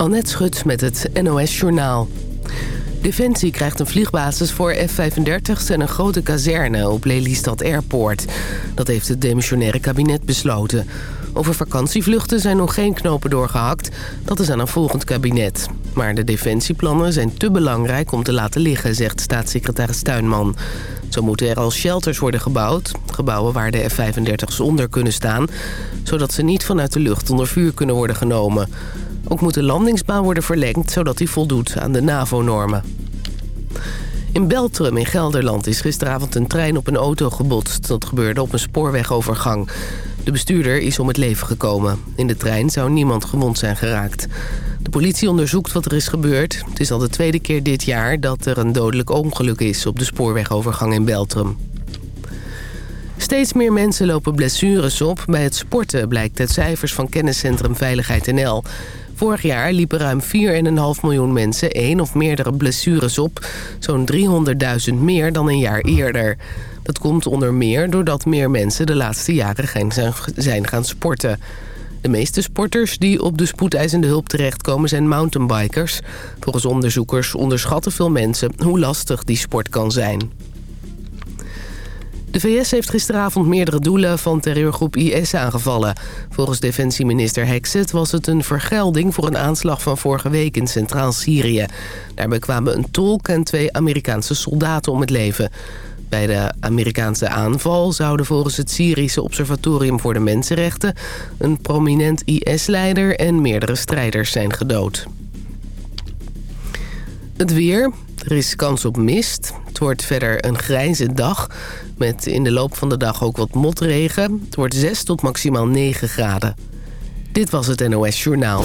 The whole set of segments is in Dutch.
Annette Schut met het NOS Journaal. Defensie krijgt een vliegbasis voor F-35's en een grote kazerne op Lelystad Airport. Dat heeft het demissionaire kabinet besloten. Over vakantievluchten zijn nog geen knopen doorgehakt. Dat is aan een volgend kabinet. Maar de defensieplannen zijn te belangrijk om te laten liggen, zegt staatssecretaris Tuinman. Zo moeten er al shelters worden gebouwd. Gebouwen waar de F-35's onder kunnen staan. Zodat ze niet vanuit de lucht onder vuur kunnen worden genomen. Ook moet de landingsbaan worden verlengd... zodat die voldoet aan de NAVO-normen. In Beltrum in Gelderland is gisteravond een trein op een auto gebotst. Dat gebeurde op een spoorwegovergang. De bestuurder is om het leven gekomen. In de trein zou niemand gewond zijn geraakt. De politie onderzoekt wat er is gebeurd. Het is al de tweede keer dit jaar dat er een dodelijk ongeluk is... op de spoorwegovergang in Beltrum. Steeds meer mensen lopen blessures op bij het sporten... blijkt uit cijfers van kenniscentrum Veiligheid NL. Vorig jaar liepen ruim 4,5 miljoen mensen één of meerdere blessures op. Zo'n 300.000 meer dan een jaar eerder. Dat komt onder meer doordat meer mensen de laatste jaren zijn gaan sporten. De meeste sporters die op de spoedeisende hulp terechtkomen zijn mountainbikers. Volgens onderzoekers onderschatten veel mensen hoe lastig die sport kan zijn. De VS heeft gisteravond meerdere doelen van terreurgroep IS aangevallen. Volgens defensieminister Hexet was het een vergelding voor een aanslag van vorige week in Centraal Syrië. Daarbij kwamen een tolk en twee Amerikaanse soldaten om het leven. Bij de Amerikaanse aanval zouden volgens het Syrische Observatorium voor de Mensenrechten... een prominent IS-leider en meerdere strijders zijn gedood. Het weer. Er is kans op mist. Het wordt verder een grijze dag. Met in de loop van de dag ook wat motregen. Het wordt 6 tot maximaal 9 graden. Dit was het NOS Journaal.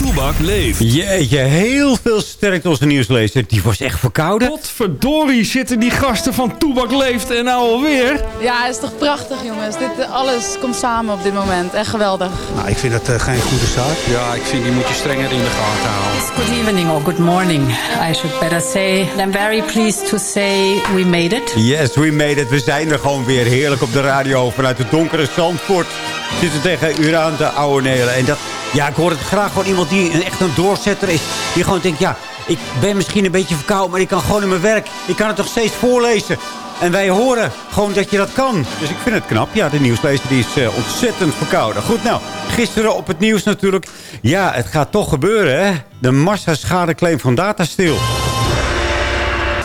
Toebak leeft. Jeetje, heel veel sterkte onze nieuwslezer. Die was echt verkouden. Godverdorie zitten die gasten van Toebak leeft en nou alweer. Ja, het is toch prachtig jongens. Dit, alles komt samen op dit moment. Echt geweldig. Nou, ik vind dat uh, geen goede zaak. Ja, ik vind die moet je strenger in de gaten houden. Good evening or good morning, I should better say. I'm very pleased to say we made it. Yes, we made it. We zijn er gewoon weer heerlijk op de radio vanuit de donkere Zandvoort. Zitten tegen uur aan de oude Nelen. En dat, ja, ik hoor het graag van iemand die echt een doorzetter is. Die gewoon denkt, ja, ik ben misschien een beetje verkouden, maar ik kan gewoon in mijn werk. Ik kan het toch steeds voorlezen. En wij horen gewoon dat je dat kan. Dus ik vind het knap. Ja, de nieuwslezer die is uh, ontzettend verkouden. Goed, nou, gisteren op het nieuws natuurlijk. Ja, het gaat toch gebeuren, hè. De massa-schadeclaim van Datasteel.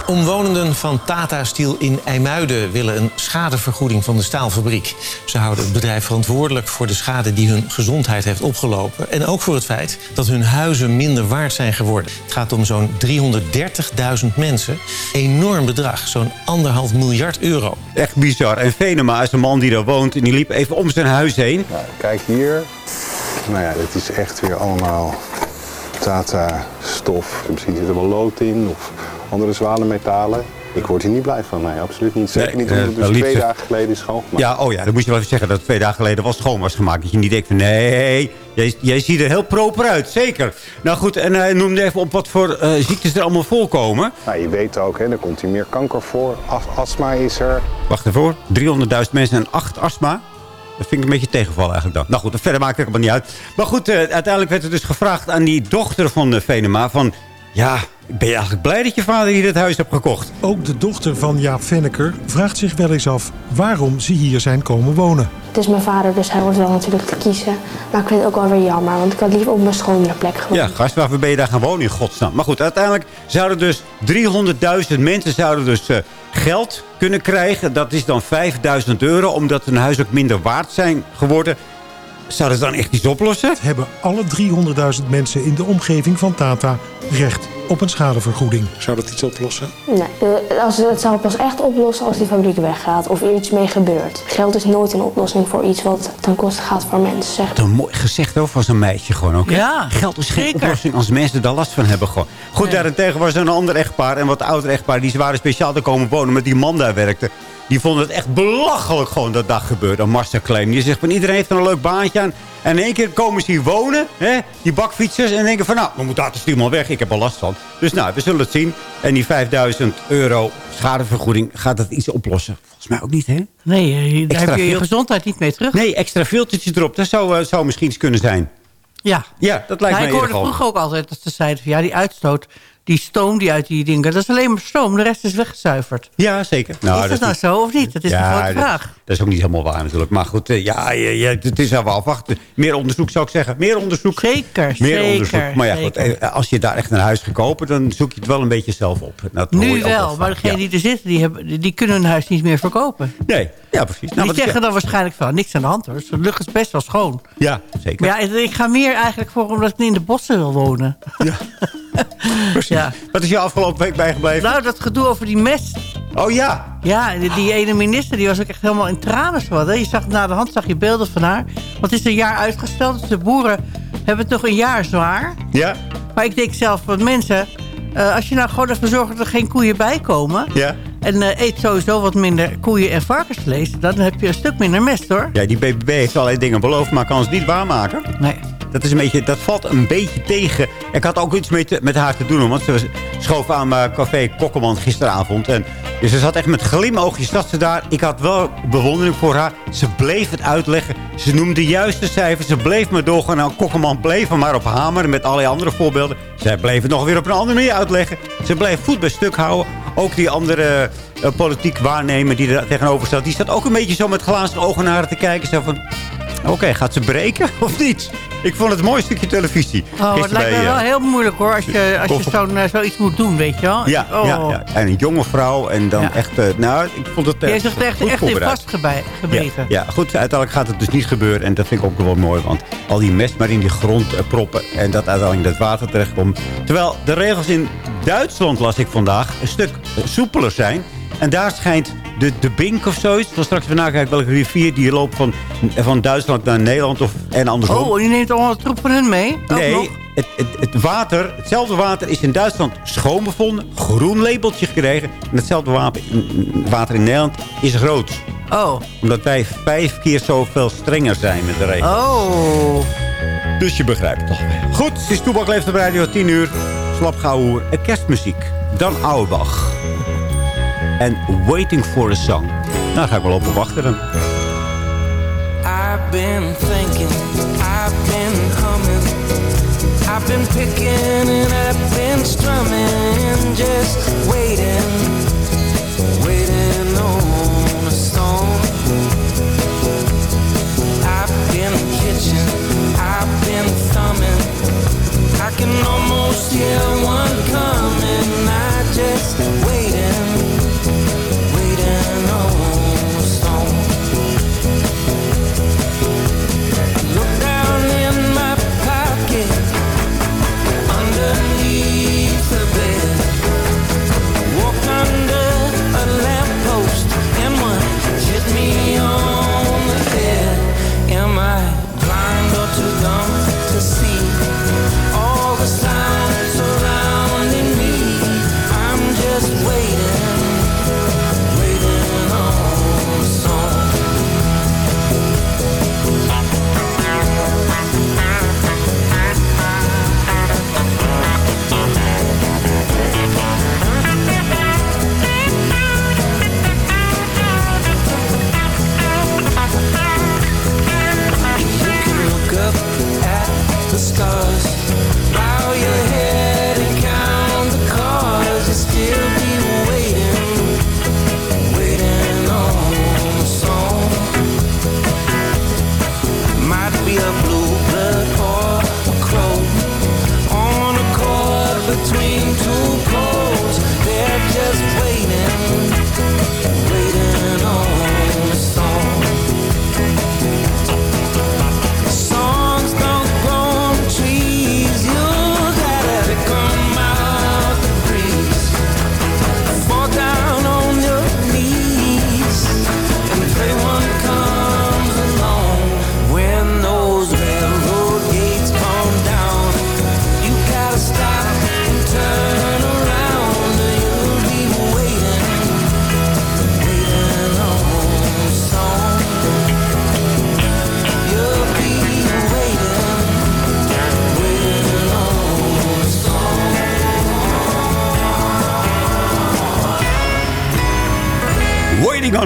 Omwonenden van Tata Steel in IJmuiden willen een schadevergoeding van de staalfabriek. Ze houden het bedrijf verantwoordelijk voor de schade die hun gezondheid heeft opgelopen. En ook voor het feit dat hun huizen minder waard zijn geworden. Het gaat om zo'n 330.000 mensen. Enorm bedrag, zo'n anderhalf miljard euro. Echt bizar. En Venema is een man die daar woont en die liep even om zijn huis heen. Nou, kijk hier. Nou ja, dit is echt weer allemaal Tata-stof. Misschien zit er wel lood in of andere zware metalen. Ik word hier niet blij van. Nee, absoluut niet. Zeker niet omdat het dus twee dagen geleden is schoongemaakt. Ja, oh ja, dan moet je wel even zeggen dat het twee dagen geleden was schoon was gemaakt. Dat je niet denkt van nee, jij, jij ziet er heel proper uit. Zeker. Nou goed, en hij noemde even op wat voor uh, ziektes er allemaal voorkomen. Nou, je weet ook, hè, er komt hier meer kanker voor. Astma is er. Wacht even 300.000 mensen en 8 astma. Dat vind ik een beetje tegenvallen eigenlijk dan. Nou goed, verder maakt het helemaal niet uit. Maar goed, uh, uiteindelijk werd er dus gevraagd aan die dochter van de Venema... van ja, ben je eigenlijk blij dat je vader hier dit huis hebt gekocht? Ook de dochter van Jaap Venneker vraagt zich wel eens af waarom ze hier zijn komen wonen. Het is mijn vader, dus hij wordt wel natuurlijk te kiezen. Maar ik vind het ook wel weer jammer, want ik had liever op mijn schonere plek gewoond. Ja, gast, waarvoor ben je daar gaan wonen in godsnaam? Maar goed, uiteindelijk zouden dus 300.000 mensen zouden dus, uh, geld kunnen krijgen. Dat is dan 5.000 euro, omdat hun huis ook minder waard zijn geworden. Zou dat dan echt iets oplossen? Hebben alle 300.000 mensen in de omgeving van Tata recht op een schadevergoeding. Zou dat iets oplossen? Nee, als, het zou pas echt oplossen als die fabriek weggaat of er iets mee gebeurt. Geld is nooit een oplossing voor iets wat ten koste gaat voor mensen. Zeg. Een mooi gezegd over van zo'n meisje gewoon ook. Ja, Geld is geen zeker. oplossing als mensen daar last van hebben gewoon. Goed, daarentegen was er een ander echtpaar en wat ouder echtpaar. Die waren speciaal te komen wonen met die man daar werkte. Die vonden het echt belachelijk gewoon dat dat gebeurde. Een masterclaim. Die zegt van iedereen heeft er een leuk baantje aan. En in één keer komen ze hier wonen. Hè, die bakfietsers. En denken van nou, we moeten uit de stuurman weg. Ik heb er last van. Dus nou, we zullen het zien. En die 5000 euro schadevergoeding gaat dat iets oplossen. Volgens mij ook niet, hè? Nee, eh, daar heb je je gezondheid niet mee terug. Nee, extra filtertjes erop. Dat zou, eh, zou misschien eens kunnen zijn. Ja. Ja, dat lijkt Ja, mij ik hoorde vroeger ook altijd dat ze zeiden van ja, die uitstoot, die stoom die uit die dingen, dat is alleen maar stoom. De rest is weggezuiverd. Ja, zeker. is dat, nou niet- zo of niet? Dat is Ja, een grote dat- vraag. Dat is ook niet helemaal waar natuurlijk. Maar goed, eh, ja, het is wel afwachten. Meer onderzoek zou ik zeggen. Meer onderzoek. Zeker, Meer zeker, onderzoek. Maar ja, goed, zeker. eh, als je daar echt een huis gaat kopen... dan zoek je het wel een beetje zelf op. Dat Nu wel, maar degenen Ja. die er zitten, die, hebben, die kunnen hun huis niet meer verkopen. Nee, ja, precies. Nou, die wat- zeggen dan waarschijnlijk van niks aan de hand hoor. De lucht is best wel schoon. Ja, zeker. Maar ja, ik ga meer eigenlijk voor omdat ik in de bossen wil wonen. Ja. Wat is je afgelopen week bijgebleven? Nou, dat gedoe over die mest. Oh ja. Ja, die, die ene minister die was ook echt helemaal in tranen. zo wat, hè. Je zag na de hand zag je beelden van haar. Want het is een jaar uitgesteld. Dus de boeren hebben nog een jaar zwaar. Ja. Maar ik denk zelf van mensen... eh, als je nou gewoon ervoor zorgt dat er geen koeien bij komen... Ja. en eh, eet sowieso wat minder koeien en varkensvlees... dan heb je een stuk minder mest, hoor. Ja, die BBB heeft allerlei dingen beloofd, maar kan ze niet waarmaken. Nee. Dat, is een beetje, dat valt een beetje tegen. Ik had ook iets mee met haar te doen, want ze schoof aan mijn café Kokkelman gisteravond. En, dus ze zat echt met glimoogjes, zat ze daar. Ik had wel bewondering voor haar. Ze bleef het uitleggen. Ze noemde de juiste cijfers. Ze bleef me doorgaan. Nou, Kokkelman bleef er maar op hameren met allerlei andere voorbeelden. Zij bleef het nog weer op een andere manier uitleggen. Ze bleef voet bij stuk houden. Ook die andere eh, politiek waarnemer die er tegenover staat... die staat ook een beetje zo met glazen ogen naar haar te kijken. Zo van, oké, gaat ze breken of niet? Ik vond het een mooi stukje televisie. Oh, het lijkt me wel eh, heel moeilijk, hoor. Als je, als je zo'n, eh, zoiets moet doen, weet je wel. Ja, oh. ja, ja, en een jonge vrouw. En dan Ja. echt, eh, nou, ik vond het Je eh, zegt echt, echt in vastgebeten. Ja, ja, goed, uiteindelijk gaat het dus niet gebeuren. En dat vind ik ook wel mooi, want al die mest maar in die grond proppen... en dat uiteindelijk dat water terechtkomt. Terwijl de regels in Duitsland, las ik vandaag, een stuk soepeler zijn. En daar schijnt de, de Bink of zoiets... Ik zal straks even nakijken welke rivier die loopt van, van Duitsland naar Nederland of, en andersom. Oh, je neemt allemaal troep van hun mee? Ook Nee, het, het, het water, hetzelfde water is in Duitsland schoon bevonden. Groen labeltje gekregen. En hetzelfde wapen- water in Nederland is rood. Oh. Omdat wij vijf keer zoveel strenger zijn met de regels. Oh. Dus je begrijpt toch. Goed, het is Toebak leeft op radio 10 uur. Slapgauwhoer en kerstmuziek. Dan Auerbach. En Waiting for a Song. Nou, daar ga ik wel op wachten dan. I've been thinking, I've been humming, I've been picking and I've been strumming, just waiting, waiting on a stone. I've been kitchen, I've been thumbing, I can almost hear one coming. I just waiting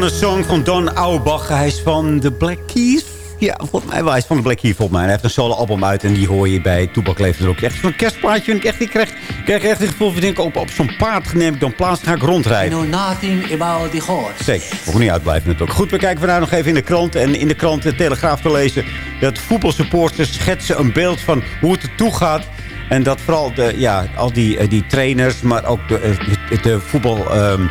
A Song van Don Auerbach. Hij is van de Black Keys. Ja, volgens mij wel. Hij is van de Black Keys volgens mij. Hij heeft een solo-album uit en die hoor je bij Toebak Leeft er ook. Echt zo'n kerstplaatje vind ik echt. Ik krijg, ik krijg echt het gevoel van denk op, op zo'n paard neem ik dan plaats ga ik rondrijden. I know nothing about the horse. Zeker. Ook niet uitblijven natuurlijk. Goed, we kijken vandaag nog even in de krant. En in de krant de Telegraaf te lezen dat voetbalsupporters schetsen een beeld van hoe het ertoe gaat. En dat vooral de, ja, al die, eh, die trainers, maar ook de, de, de voetbal, ehm,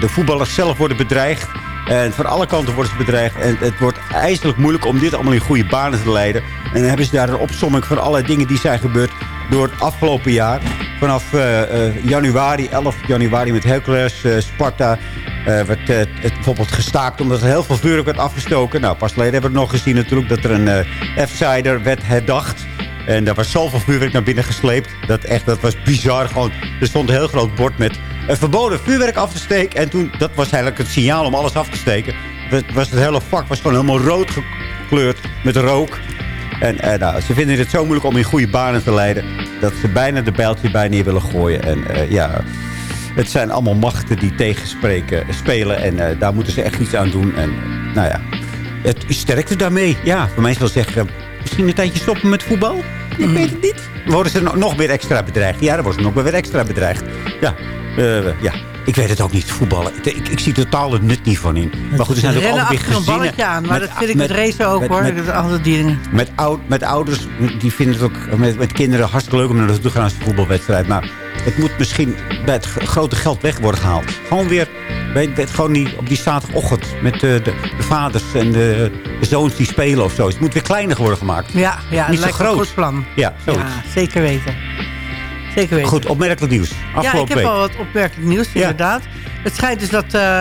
de voetballers zelf worden bedreigd. En van alle kanten worden ze bedreigd. En het wordt ijselijk moeilijk om dit allemaal in goede banen te leiden. En dan hebben ze daar een opsomming van allerlei dingen die zijn gebeurd door het afgelopen jaar. Vanaf uh, uh, januari, 11 januari met Hercules, uh, Sparta... werd het bijvoorbeeld gestaakt omdat er heel veel vuurwerk werd afgestoken. Nou, pas geleden hebben we nog gezien natuurlijk dat er een F-sider werd herdacht... En daar was zoveel vuurwerk naar binnen gesleept. Dat, echt, dat was bizar. Gewoon, er stond een heel groot bord met verboden vuurwerk af te steken. En toen, dat was eigenlijk het signaal om alles af te steken. Het, was het hele vak was gewoon helemaal rood gekleurd met rook. En eh, nou, ze vinden het zo moeilijk om in goede banen te leiden... dat ze bijna de bijltje bij neer willen gooien. En uh, ja, het zijn allemaal machten die tegenspreken, spelen. En uh, daar moeten ze echt iets aan doen. En nou ja, het sterkte daarmee. Ja, voor mij zal zeggen misschien een tijdje stoppen met voetbal? Ik weet het niet. Worden ze nog weer extra bedreigd? Ja, dan worden ze nog weer extra bedreigd. Ja, uh, ja. Ik weet het ook niet, voetballen. Ik, ik zie totaal het nut niet van in. Maar goed, er zijn ook altijd weer gezinnen... een balletje aan, maar met, dat vind ik met, met racen ook, met, hoor. Met, alle dingen. Met, oud, met ouders, die vinden het ook met, met kinderen hartstikke leuk om naar naartoe te gaan als een voetbalwedstrijd. Maar het moet misschien bij het grote geld weg worden gehaald. Gewoon weer bij, bij, gewoon die, op die zaterdagochtend met de, de, de, vaders en de, de, zoons die spelen of zo. Het moet weer kleiner worden gemaakt. Ja, ja Niet zo groot. een goed plan. Ja, ja, zeker weten. Zeker weten. Goed, opmerkelijk nieuws. Afgelopen ja, ik heb week. al wat opmerkelijk nieuws, inderdaad. Het schijnt dus dat... Uh,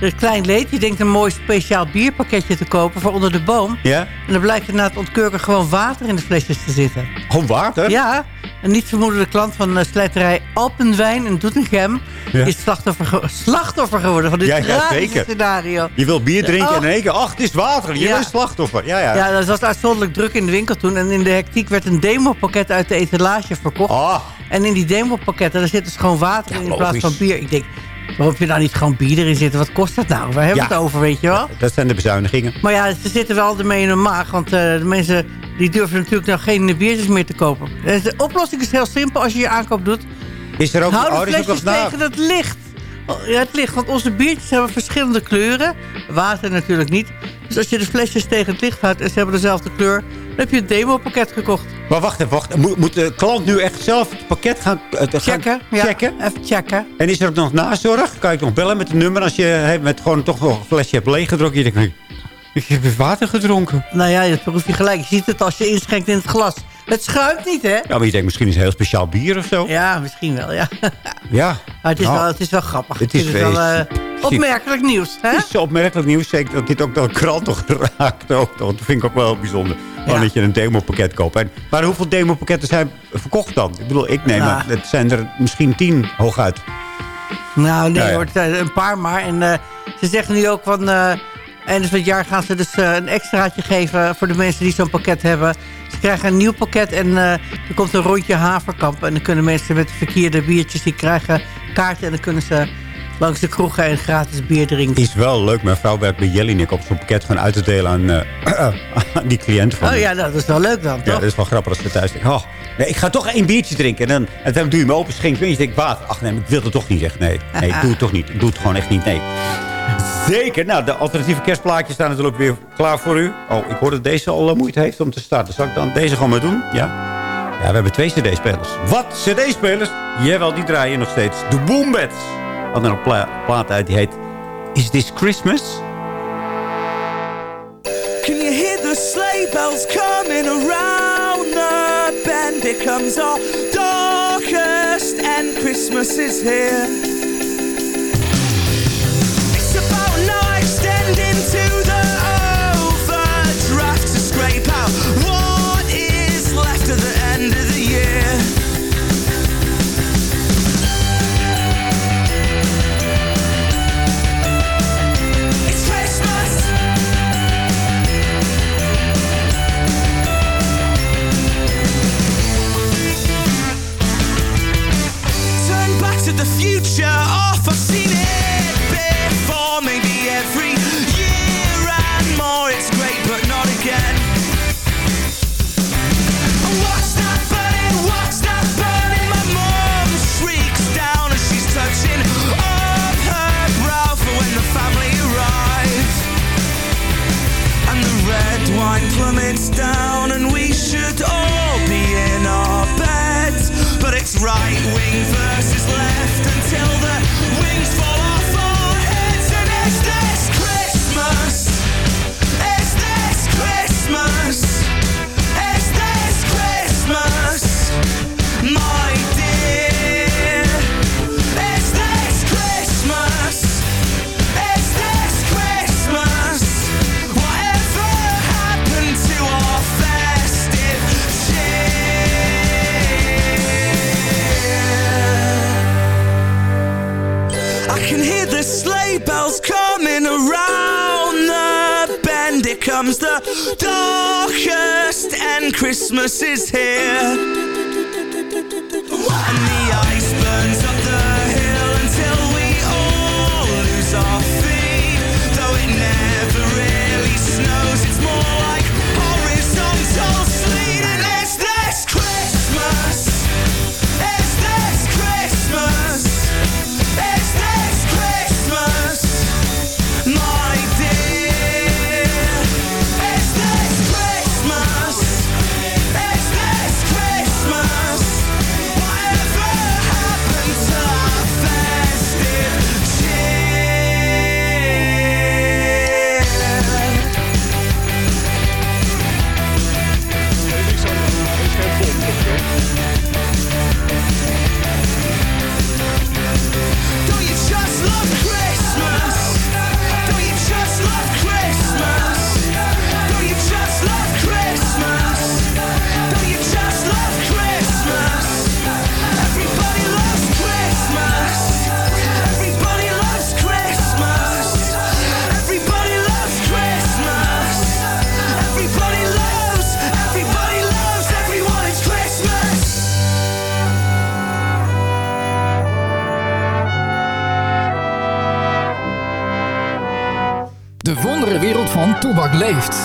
er klein leed. Je denkt een mooi speciaal bierpakketje te kopen voor onder de boom. Ja? En dan blijkt er na het ontkurken gewoon water in de flesjes te zitten. Gewoon water? Ja. Een niet vermoedende klant van de slijterij Alpenwijn in Doetinchem... Ja. is slachtoffer, ge slachtoffer geworden van dit ja, ja, scenario. Je wil bier drinken oh. en in één keer... ach, het is water. Je ja. bent slachtoffer. Ja, ja. ja, dat was uitzonderlijk druk in de winkel toen. En in de hectiek werd een demopakket uit de etalage verkocht. Oh. En in die demopakketten daar zit dus gewoon water in, in plaats van bier. Ik denk... Waarom heb je nou niet gewoon bier erin zitten? Wat kost dat nou? Waar hebben we het over, weet je wel? Dat zijn de bezuinigingen. Maar ja, ze zitten wel ermee in hun maag. Want uh, de mensen die durven natuurlijk nou geen biertjes meer te kopen. De oplossing is heel simpel als je je aankoop doet. Is er ook Hou de oh, flesjes tegen het licht. Ja, het licht, want onze biertjes hebben verschillende kleuren. Water natuurlijk niet. Dus als je de flesjes tegen het licht houdt en ze hebben dezelfde kleur... dan heb je een demo-pakket gekocht. Maar wacht even, wacht. Moet, moet de klant nu echt zelf het pakket gaan, uh, gaan checken? checken? Ja, even checken. En is er ook nog nazorg? Kan ik nog bellen met een nummer als je met gewoon toch nog een flesje hebt leeggedronken? Je denkt, ik heb water gedronken. Nou ja, dat hoef je gelijk. Je ziet het als je inschenkt in het glas. Het schuimt niet, hè? Ja, maar je denkt misschien is het heel speciaal bier of zo. Ja, misschien wel, ja. Ja. Maar het is, nou, wel, het is wel grappig. Het is, het wel uh, opmerkelijk nieuws, hè? Het is opmerkelijk nieuws. Zeker dat dit ook de krant nog raakt. Ook. Dat vind ik ook wel bijzonder. Ja. dat je een demopakket koopt. En, maar hoeveel demopakketten zijn verkocht dan? Ik bedoel, ik neem Nou. maar. Het zijn er misschien tien hooguit. Nou, nee ja. hoor, een paar maar. En uh, ze zeggen nu ook van... Uh, eind van het jaar gaan ze dus uh, een extraatje geven... voor de mensen die zo'n pakket hebben. Ze krijgen een nieuw pakket en er komt een rondje haverkamp. En dan kunnen mensen met verkeerde biertjes... die krijgen kaarten en dan kunnen ze langs de kroegen... en gratis bier drinken. Is wel leuk. Mijn vrouw werkt bij Jellinek op zo'n pakket gewoon uit te delen aan, aan die cliënten. Van oh ja, dat is wel leuk dan, Ja, toch? dat is wel grappig als ze thuis denken... Oh, nee, ik ga toch één biertje drinken. En dan, en dan doe je me open, schenk. En je denkt, water. Ach nee, ik wil het toch niet. Echt, nee, nee, ik doe het toch niet. Ik doe het gewoon echt niet, nee. Zeker. Nou, de alternatieve kerstplaatjes staan natuurlijk weer klaar voor u. Oh, ik hoor dat deze al uh, moeite heeft om te starten. Zal ik dan deze gewoon maar doen? Ja? Ja, we hebben twee cd-spelers. Wat? cd-spelers? Jawel, die draaien nog steeds. De Boombats. Hadden er een pla plaat uit die heet Is This Christmas? Can you hear the sleigh bells coming around the bend? It comes our darkest and Christmas is here. Van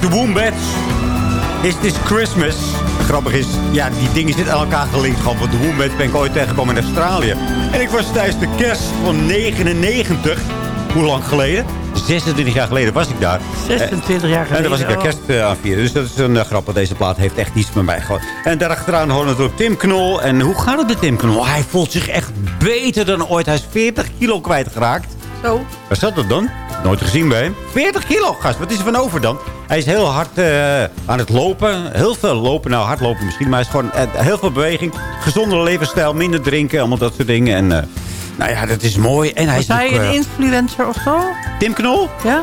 De Wombats. Is This Christmas. Grappig is, ja, die dingen zitten aan elkaar gelinkt. Gewoon, want de Wombats ben ik ooit tegengekomen in Australië. En ik was tijdens de kerst van 99. Hoe lang geleden? 26 jaar geleden was ik daar. 26 jaar geleden. En daar was ik daar kerst eh, aan vieren. Dus dat is een uh, grap, want deze plaat heeft echt iets met mij gehad. En daarachteraan horen we natuurlijk Tim Knol. En hoe gaat het met Tim Knol? Hij voelt zich echt beter dan ooit. Hij is 40 kilo kwijtgeraakt. Zo. Waar zat dat dan? Nooit gezien bij hem. 40 kilo, gast. Wat is er van over dan? Hij is heel hard uh, aan het lopen. Heel veel lopen. Nou, hardlopen misschien. Maar hij is gewoon uh, heel veel beweging. Gezondere levensstijl. Minder drinken. Allemaal dat soort dingen. En uh, nou ja, dat is mooi. En hij Was is hij ook, een influencer of zo? Tim Knol? Ja.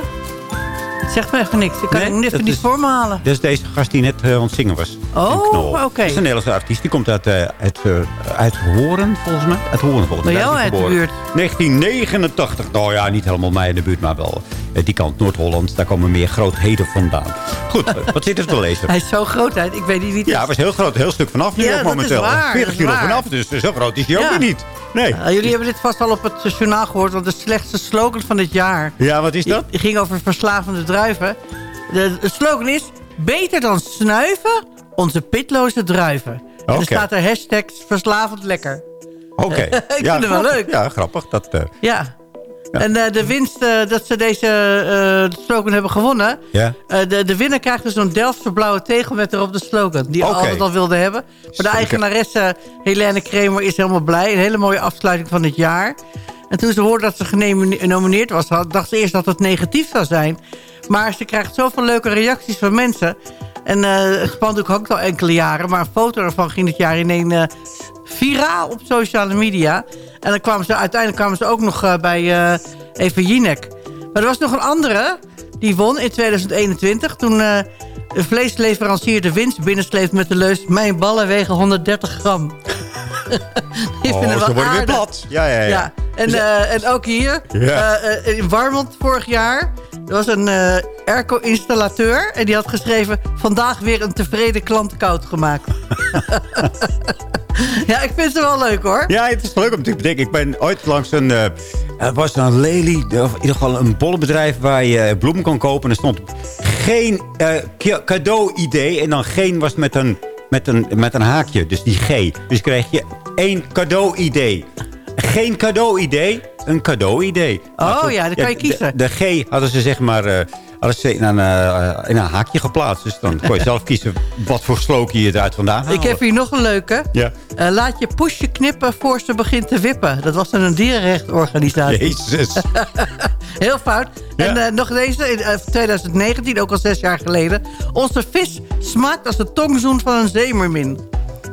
Zegt me even niks. Ik kan Nee, even niet is- voor me halen. Dat is deze gast die net uh, aan het zingen was. Oh, oké. Dat is een Nederlandse artiest. Die komt uit, uh, uit, uh, uit Horen, volgens mij. Uit Horen, volgens mij. Bij jou uit de geboren. 1989. Nou ja, niet helemaal mij in de buurt, maar wel die kant Noord-Holland. Daar komen meer grootheden vandaan. Goed, wat zit er te lezen? Hij is zo groot uit. Ik weet niet wie het. Ja, hij was heel groot. Heel stuk vanaf nu Ja, ook is momenteel. waar, 40 dat is kilo waar. vanaf, dus zo groot is hij ook Ja. niet. Nee. Ja, jullie hebben dit vast al op het eh, journaal gehoord. Want de slechtste slogan van dit jaar... Ja, wat is dat? Die ging over verslavende druiven. De, de slogan is... Beter dan snuiven, onze pitloze druiven. En er staat er hashtag verslavend lekker. Oké. Ik vind ja, het wel leuk. Ja, grappig. Dat, uh, Ja. En eh, de winst eh, dat ze deze eh, slogan hebben gewonnen... ja. de, de winnaar krijgt dus zo'n Delftse blauwe tegel met erop de slogan. Die Oké. altijd al wilden hebben. Maar de eigenaresse Helene Kramer is helemaal blij. Een hele mooie afsluiting van het jaar. En toen ze hoorde dat ze genomineerd was... dacht ze eerst dat het negatief zou zijn. Maar ze krijgt zoveel leuke reacties van mensen. En eh het spandoek hangt al enkele jaren. Maar een foto ervan ging dit jaar in een eh, viraal op sociale media. En dan kwamen ze, uiteindelijk kwamen ze ook nog eh, bij Eva Jinek. Maar er was nog een andere die won in 2021. Toen een vleesleverancier de winst binnensleept met de leus... mijn ballen wegen 130 gram. Die Oh, ze worden weer plat. Ja, ja, ja. En, eh, en ook hier, Ja. in Warmond vorig jaar... er was een eh airco-installateur... en die had geschreven... vandaag weer een tevreden klant koud gemaakt. ja, ik vind ze wel leuk hoor. Ja, het is leuk om te bedenken. Ik ben ooit langs een... eh, er was een Lely, of in ieder geval een bollenbedrijf... waar je eh, bloemen kon kopen. En er stond geen eh, ca- cadeau-idee. En dan geen was met een, met, een, met een haakje. Dus die G. Dus kreeg je één cadeau-idee. Geen cadeau-idee, een cadeau-idee. Oh goed, ja, dan kan je kiezen. De, G hadden ze zeg maar... eh, hadden ze in een, eh, in een haakje geplaatst. Dus dan kon je zelf kiezen wat voor slookje je eruit vandaan haalde. Ik heb hier nog een leuke. Ja. Eh, laat je poesje knippen voor ze begint te wippen. Dat was dan een dierenrechtenorganisatie. Jezus. Heel fout. En nog deze, in eh, 2019, ook al zes jaar geleden. Onze vis smaakt als de tongzoen van een zeemermin.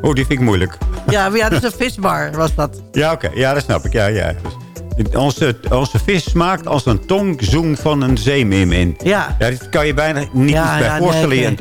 Oh, die vind ik moeilijk. Ja, maar ja, dat is een visbar, was dat. Ja, oké. Ja, dat snap ik. Ja, ja. Dus onze, onze vis smaakt als een tongzoen van een zeemermin. Ja. Ja, dit kan je bijna niet Ja, bij ja, voorstellen.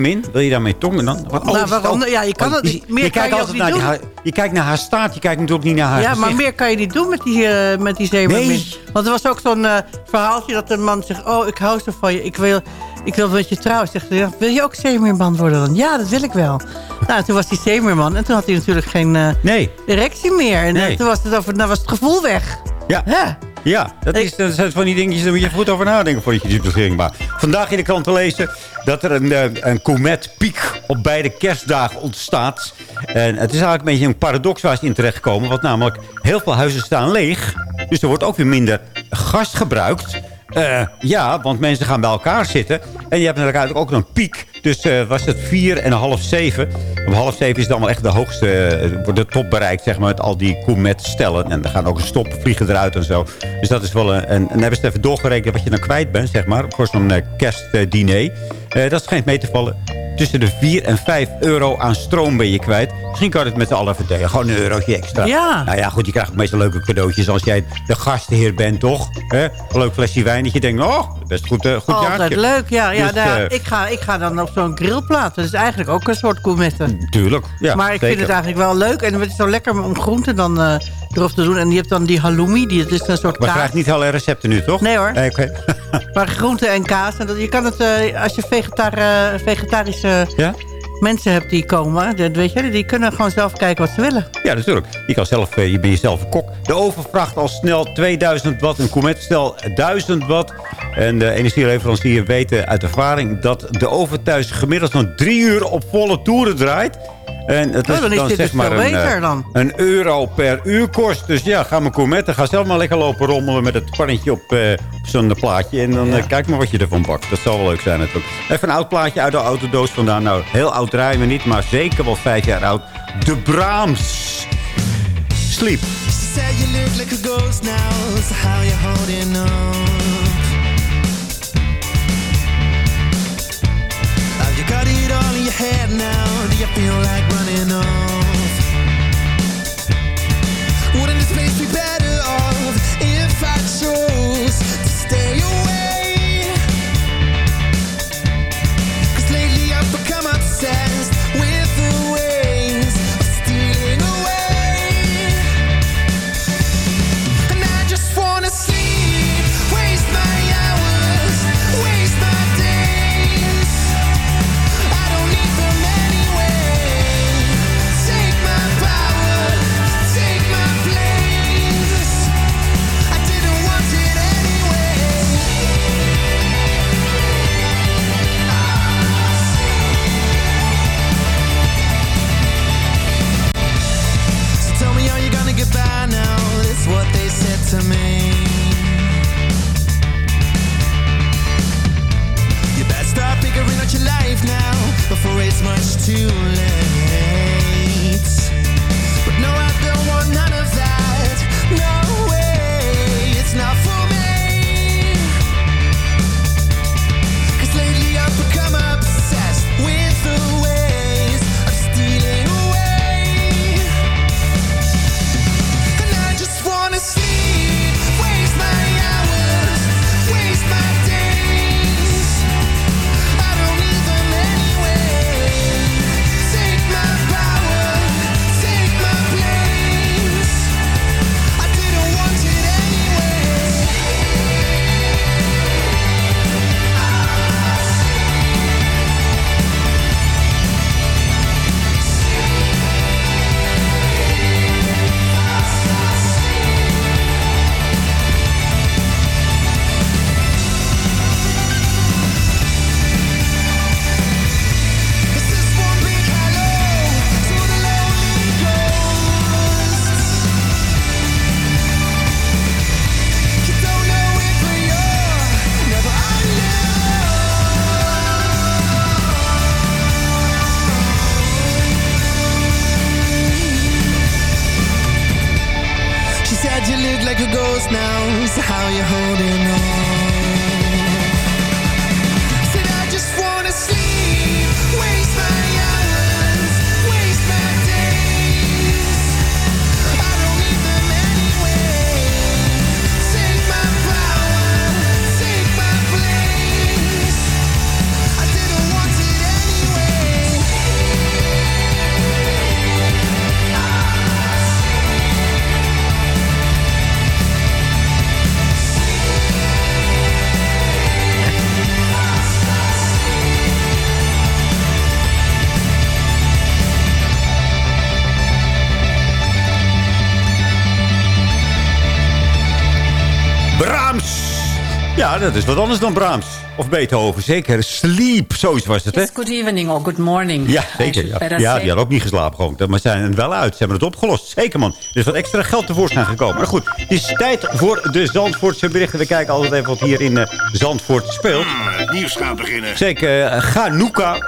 nee? Wil je daarmee tongen dan? Wat, Nou, waarom? Ja, je kan Want het- je- meer je kijkt je altijd naar, niet die je kijkt naar haar staart, je kijkt natuurlijk niet naar haar Ja, maar meer kan je niet doen met die, eh, met die zeemermin. Nee. Want er was ook zo'n eh, verhaaltje dat een man zegt... oh, ik hou zo van je, ik wil, ik wil met je trouwen. Zegt wil je ook zeemeerman worden dan? Ja, dat wil ik wel. Nou, toen was hij zeemeerman en toen had hij natuurlijk geen eh, Nee. erectie meer. En eh, Nee. toen was het, over, nou was het gevoel weg. Ja. Ja. Ja, dat, is, dat zijn van die dingetjes, daar moet je goed over nadenken voordat je die beslissing maakt. Vandaag in de krant te lezen dat er een, eh, een kometpiek op beide kerstdagen ontstaat. En het is eigenlijk een beetje een paradox waar ze in terechtkomen. Want namelijk, heel veel huizen staan leeg. Dus er wordt ook weer minder gas gebruikt. Eh, ja, want mensen gaan bij elkaar zitten. En je hebt natuurlijk ook een piek. Dus eh, was het vier en half zeven. Om half zeven is dan wel echt de hoogste, wordt de top bereikt, zeg maar, met al die koemetstellen. En er gaan ook stoppen, vliegen eruit en zo. Dus dat is wel een... En, en hebben ze even doorgerekend wat je dan kwijt bent, zeg maar, voor zo'n kerstdiner. Dat schijnt mee te vallen. Tussen de 4 en 5 euro aan stroom ben je kwijt. Misschien kan je het met z'n allen verdelen. Gewoon een eurotje extra. Ja. Nou ja, goed, je krijgt meestal leuke cadeautjes als jij de gastheer bent, toch? Hè? Een leuk flesje wijn dat je denkt, oh, best goed, eh, goed Altijd jaartje. leuk, ja. ja Dus, nou ja, eh, ik, ga, ik ga dan op zo'n grillplaat. Dat is eigenlijk ook een soort koemetten. Tuurlijk, ja, maar ik zeker. vind het eigenlijk wel leuk. En het is zo lekker om groenten dan eh, erop te doen. En je hebt dan die halloumi. Die, het is een soort kaas. krijgen niet alle recepten nu, toch? Nee hoor. Nee, oké. Maar groenten en kaas. En dat, je kan het, eh, als je vegetar, eh, vegetarische Ja? mensen hebt die komen, dat weet je, die kunnen gewoon zelf kijken wat ze willen. Ja, natuurlijk. Je, kan zelf, eh, je bent jezelf een kok. De oven vraagt al snel 2000 watt. Een Comet stel 1000 watt. En de energieleverancier weten uit ervaring... dat de oven thuis gemiddeld zo'n drie uur op volle toeren draait. En het Oh, is dan is dan dit zeg dus maar veel een, beter eh, dan. een euro per uur kost. Dus ja, ga maar gourmetten. Ga zelf maar lekker lopen rommelen met het pannetje op, eh, op zo'n plaatje. En dan eh, kijk maar wat je ervan bakt. Dat zal wel leuk zijn natuurlijk. Even een oud plaatje uit de autodoos vandaan. Nou, heel oud draaien we niet, maar zeker wel vijf jaar oud. De Brahms. Sleep. She said you look like a ghost now, so how you holding on? Have you got it all in your head now? Do you feel like running off? Wouldn't this place be better off if I chose much too late. Is wat anders dan Brahms. Of Beethoven, zeker. Sleep, zoiets was het, hè? Yes, good evening or good morning. Ja, zeker. Ja, ja die hadden ook niet geslapen gewoon. Maar ze zijn er wel uit. Ze hebben het opgelost. Zeker, man. Er is wat extra geld tevoorschijn gekomen. Maar goed, het is tijd voor de Zandvoortse berichten. We kijken altijd even wat hier in eh, Zandvoort speelt. Het nieuws gaat beginnen. Zeker, uh,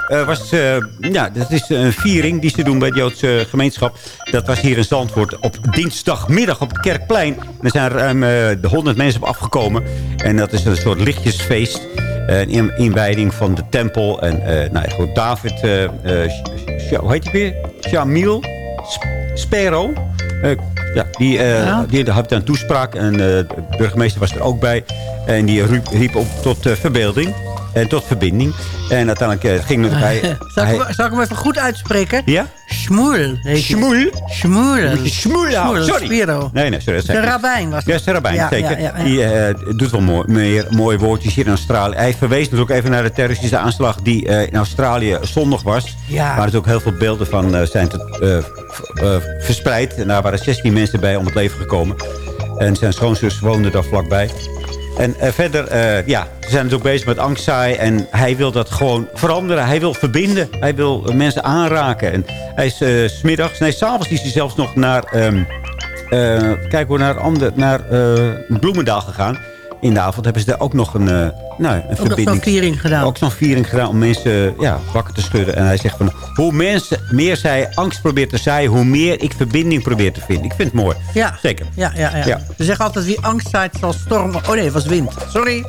eh, was, eh, ja, dat is een viering die ze doen bij de Joodse gemeenschap. Dat was hier in Zandvoort op dinsdagmiddag op het Kerkplein. En er zijn ruim eh, de 100 mensen op afgekomen. En dat is een soort lichtjesfeest. Een in- inwijding van de tempel. En eh, nou goed, David, eh, eh, hoe heet hij weer? Shamil Sp- Spero. Eh, ja, die, eh Ja. die had een toespraak. En eh, de burgemeester was er ook bij. En die riep, riep op tot eh, verbeelding. En tot verbinding. En uiteindelijk eh, ging het bij... Zal ik, hem- zal ik hem even goed uitspreken? Ja? Schmoel. Schmoel? Schmoel. Schmoel sorry. Spiro. Nee, nee, sorry. De rabbijn was Ja, het. is de rabbijn, Ja, zeker. ja, ja, ja. Die eh, doet wel mooi, meer mooie woordjes hier in Australië. Hij verwees natuurlijk even naar de terroristische aanslag die eh, in Australië zondag was. Ja. Waar dus ook heel veel beelden van eh, zijn te, eh, eh, verspreid. En daar waren 16 mensen bij om het leven gekomen. En zijn schoonzus woonde daar vlakbij. En verder, ja, ze zijn dus ook bezig met angstzaai. En hij wil dat gewoon veranderen. Hij wil verbinden. Hij wil mensen aanraken. En hij is uh, smiddags, nee, s'avonds is hij zelfs nog naar... Um, kijk we naar, ander, naar Bloemendaal gegaan in de avond hebben ze daar ook nog een, uh, nou, een ook nog viering gedaan. Ook nog viering gedaan om mensen ja, wakker te schudden. En hij zegt van, hoe mensen, meer zij angst probeert te zaaien... hoe meer ik verbinding probeer te vinden. Ik vind het mooi. Ja. Zeker. Ja, ja, ja. ja. Ze zeggen altijd, wie angst zaait zal stormen. Oh nee, het was wind. Sorry.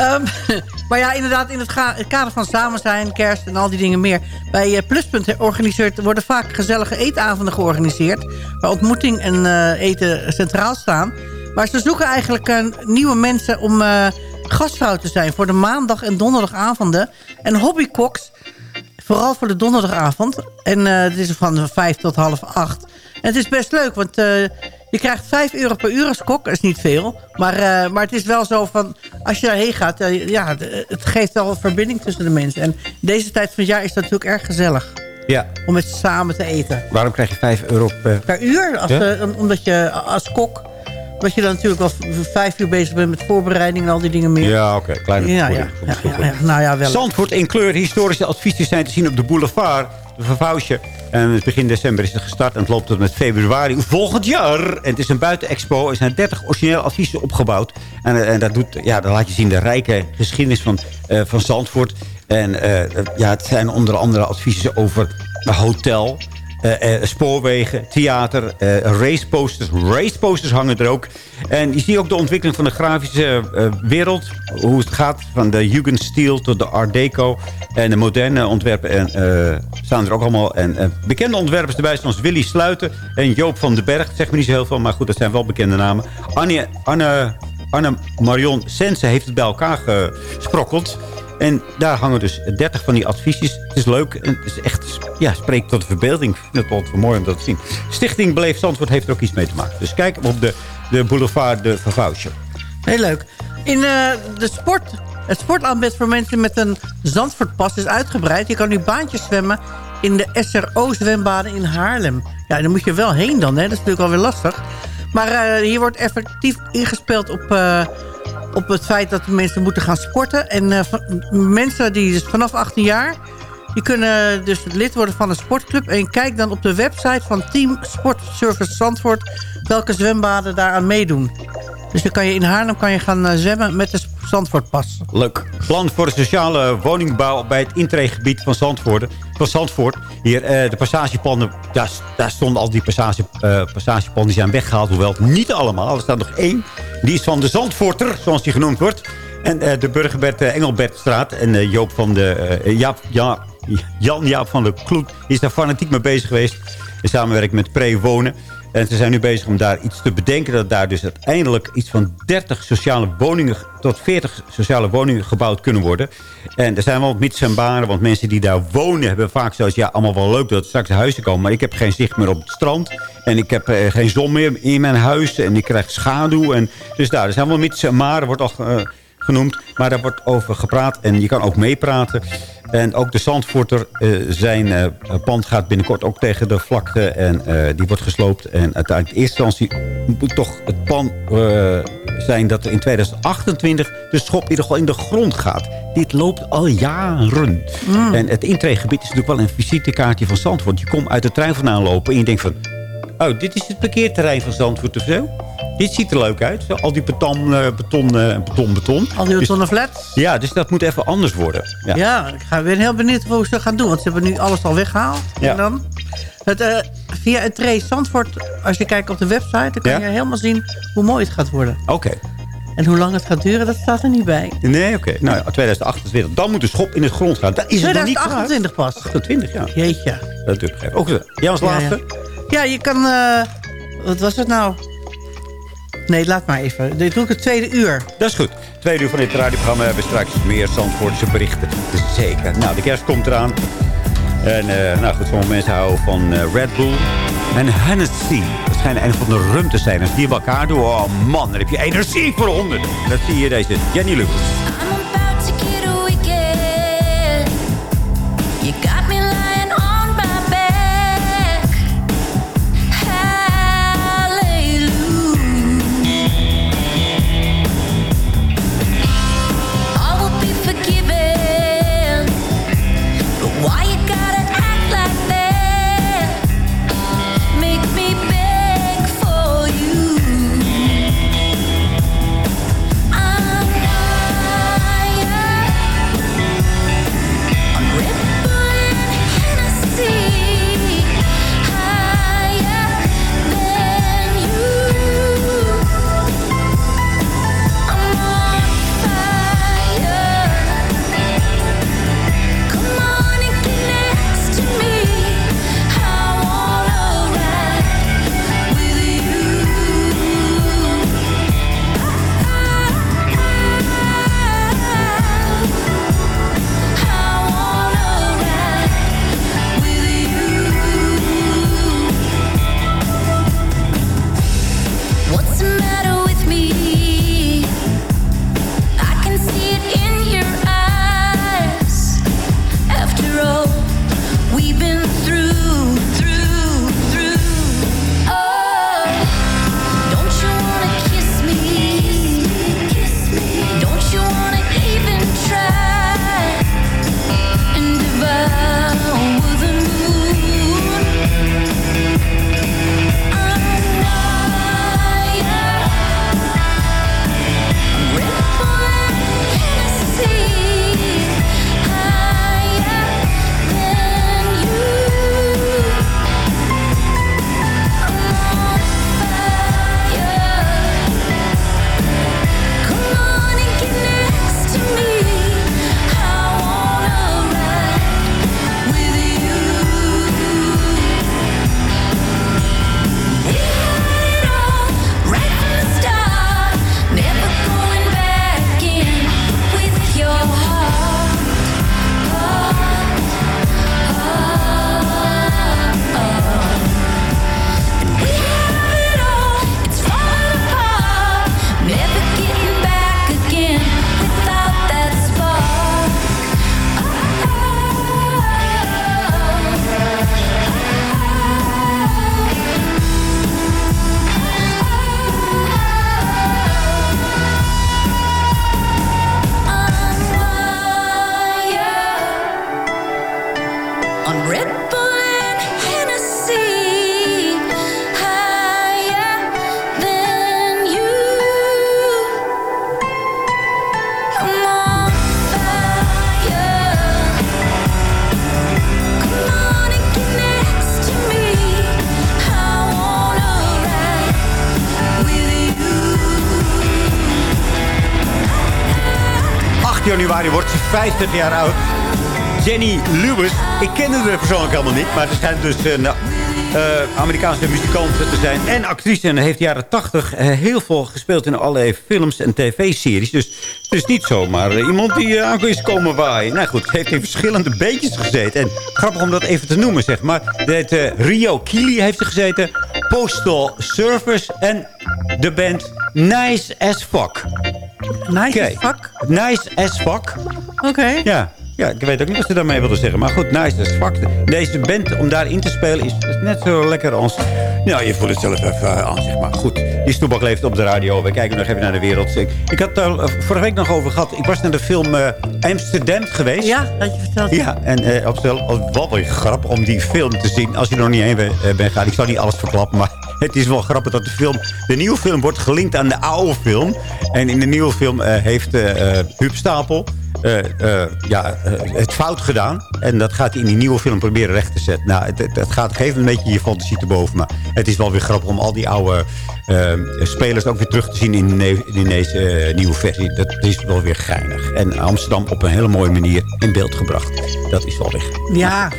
Um, maar ja, inderdaad, in het, kader van samen zijn, kerst en al die dingen meer. Bij uh, Pluspunt organiseert, worden vaak gezellige eetavonden georganiseerd. Waar ontmoeting en uh, eten centraal staan. Maar ze zoeken eigenlijk uh, nieuwe mensen om uh, gastvrouw te zijn... voor de maandag- en donderdagavonden. En hobbykoks, vooral voor de donderdagavond. En uh, het is van vijf tot half acht. En het is best leuk, want je krijgt 5 euro per uur als kok. Dat is niet veel. Maar, maar het is wel zo van, als je daarheen gaat... ja, het geeft wel een verbinding tussen de mensen. En deze tijd van het jaar is dat natuurlijk erg gezellig. Ja. Om met samen te eten. Waarom krijg je 5 euro per... Per uur? Als, ja? omdat je als kok dat je dan natuurlijk al vijf uur bezig bent met voorbereiding en al die dingen meer. Ja, oké. Kleine ja, ja, ja, ja, Nou ja, wel. Zandvoort in kleur. Historische adviesjes zijn te zien op de boulevard. De Vervouwsje. En begin december is het gestart en het loopt tot met februari volgend jaar. En het is een buitenexpo. Er zijn 30 originele adviezen opgebouwd. En, en dat, doet, ja, dan laat je zien de rijke geschiedenis van, uh, van Zandvoort. En uh, ja, het zijn onder andere adviezen over hotel... Uh, uh, spoorwegen, theater, uh, raceposters. Raceposters hangen er ook. En je ziet ook de ontwikkeling van de grafische wereld. Hoe het gaat van de Jugendstil tot de Art Deco. En de moderne ontwerpen en, staan er ook allemaal. En bekende ontwerpers erbij zoals Willy Sluiten en Joop van den Berg. Zeg me niet zo heel veel, maar goed, dat zijn wel bekende namen. Anne, Anne, Anne Marion Sense heeft het bij elkaar gesprokkeld. En daar hangen dus 30 van die adviesjes. Het is leuk. Het is echt, ja, spreekt tot de verbeelding. Ik vind het wel mooi om dat te zien. Stichting Beleef Zandvoort heeft er ook iets mee te maken. Dus kijk op de, de boulevard de Vervouwsje. Heel leuk. In uh, de sport, het sportaanbod voor mensen met een Zandvoortpas is uitgebreid. Je kan nu baantjes zwemmen in de SRO-zwembaden in Haarlem. Ja, daar moet je wel heen dan, hè. Dat is natuurlijk alweer lastig. Maar uh, hier wordt effectief ingespeeld op... Uh, op het feit dat mensen moeten gaan sporten. En uh, mensen die dus vanaf 18 jaar... die kunnen dus lid worden van een sportclub. En kijk dan op de website van Team Sportservice Zandvoort... welke zwembaden daaraan meedoen. Dus dan kan je in Haarlem kan je gaan uh, zwemmen met de Zandvoortpas. Leuk. Plan voor de sociale woningbouw bij het intreegebied van Zandvoort. Van Zandvoort. Hier, uh, de passageplannen, daar, daar stonden al die passage, passageplannen die zijn weggehaald. Hoewel niet allemaal. Er staat nog één. Die is van de Zandvoorter, zoals die genoemd wordt. En de Burgerbert Engelbertstraat. En Joop van de, Jaap, ja, Jan Jaap van de Kloet is daar fanatiek mee bezig geweest. In samenwerking met Pre Wonen. En ze zijn nu bezig om daar iets te bedenken... dat daar dus uiteindelijk iets van 30 sociale woningen... tot 40 sociale woningen gebouwd kunnen worden. En er zijn wel mits en banen, want mensen die daar wonen... hebben vaak zoals, ja, allemaal wel leuk dat straks huizen komen... maar ik heb geen zicht meer op het strand... en ik heb uh, geen zon meer in mijn huis... en ik krijg schaduw. En, dus daar er zijn wel mits en maar, wordt al... Uh, genoemd. Maar daar wordt over gepraat en je kan ook meepraten. En ook de Zandvoorter, uh, zijn uh, pand gaat binnenkort ook tegen de vlakte. En uh, die wordt gesloopt. En uiteindelijk in eerste instantie moet toch het plan zijn dat er in 2028 de schop in ieder geval in de grond gaat. Dit loopt al jaren. Mm. En het intreegebied is natuurlijk wel een visitekaartje van Zandvoort. Je komt uit de trein vandaan lopen en je denkt van... Oh, dit is het parkeerterrein van Zandvoort of zo? Dit ziet er leuk uit. Al die beton, uh, beton, uh, beton, beton. Al die betonnen dus, flats. Ja, dus dat moet even anders worden. Ja, ja ik ga, ben heel benieuwd hoe ze dat gaan doen. Want ze hebben nu alles al weggehaald. Ja. En dan, het, uh, via het Trace Zandvoort, als je kijkt op de website... dan kan ja? je helemaal zien hoe mooi het gaat worden. Oké. Okay. En hoe lang het gaat duren, dat staat er niet bij. Nee, oké. Okay. Nou, 2028. Dan moet de schop in de grond gaan. Dat is 2028 niet pas. 28, ja. Jeetje. Dat doe ik. Ook jij als laatste? Ja, je kan... wat was het nou? Nee, laat maar even. Dit doe ik het tweede uur. Dat is goed. Tweede uur van dit radioprogramma hebben we straks meer Zandvoortse berichten. Zeker. Nou, de kerst komt eraan. En uh, nou goed, sommige mensen houden van uh, Red Bull en Hennessy. Dat schijnen een van de rum te zijn. Als die bij elkaar doen, oh man, dan heb je energie voor honderden. Dat zie je deze Jenny Lucas. 20 jaar oud. Jenny Lewis. Ik kende haar persoonlijk helemaal niet. Maar ze zijn dus een eh, eh, Amerikaanse muzikant te zijn. En actrice. En heeft de jaren 80 eh, heel veel gespeeld in allerlei films en tv-series. Dus het is niet zomaar maar iemand die aan is komen waaien. Nou goed, heeft in verschillende beetjes gezeten. En grappig om dat even te noemen, zeg maar. Rio Kili heeft ze gezeten. Postal Service en de band Nice as Fuck. Nice as fuck? Nice as fuck. Oké. Ja. Ja, ik weet ook niet wat ze daarmee wilden zeggen. Maar goed, nice as fuck. Deze band, om daarin te spelen, is, is net zo lekker als... Nou, je voelt het zelf even aan, zeg maar. Goed, die stoebak leeft op de radio. We kijken nog even naar de wereld. Ik, ik had daar uh, vorige week nog over gehad. Ik was naar de film uh, Amsterdam geweest. Ja, dat je verteld. Ja, en uh, op stel, wat een grap om die film te zien. Als je er nog niet heen bent ben gaan. Ik zal niet alles verklappen, maar het is wel grappig dat de film... De nieuwe film wordt gelinkt aan de oude film. En in de nieuwe film heeft uh, Huub Stapel... Uh, uh, ja, uh, het fout gedaan. En dat gaat hij in die nieuwe film proberen recht te zetten. Nou, het, het, gaat geven een beetje je fantasie te boven. Maar het is wel weer grappig om al die oude spelers ook weer terug te zien in, in deze nieuwe versie. Dat is wel weer geinig. En Amsterdam op een hele mooie manier in beeld gebracht. Dat is wel weg. Ja,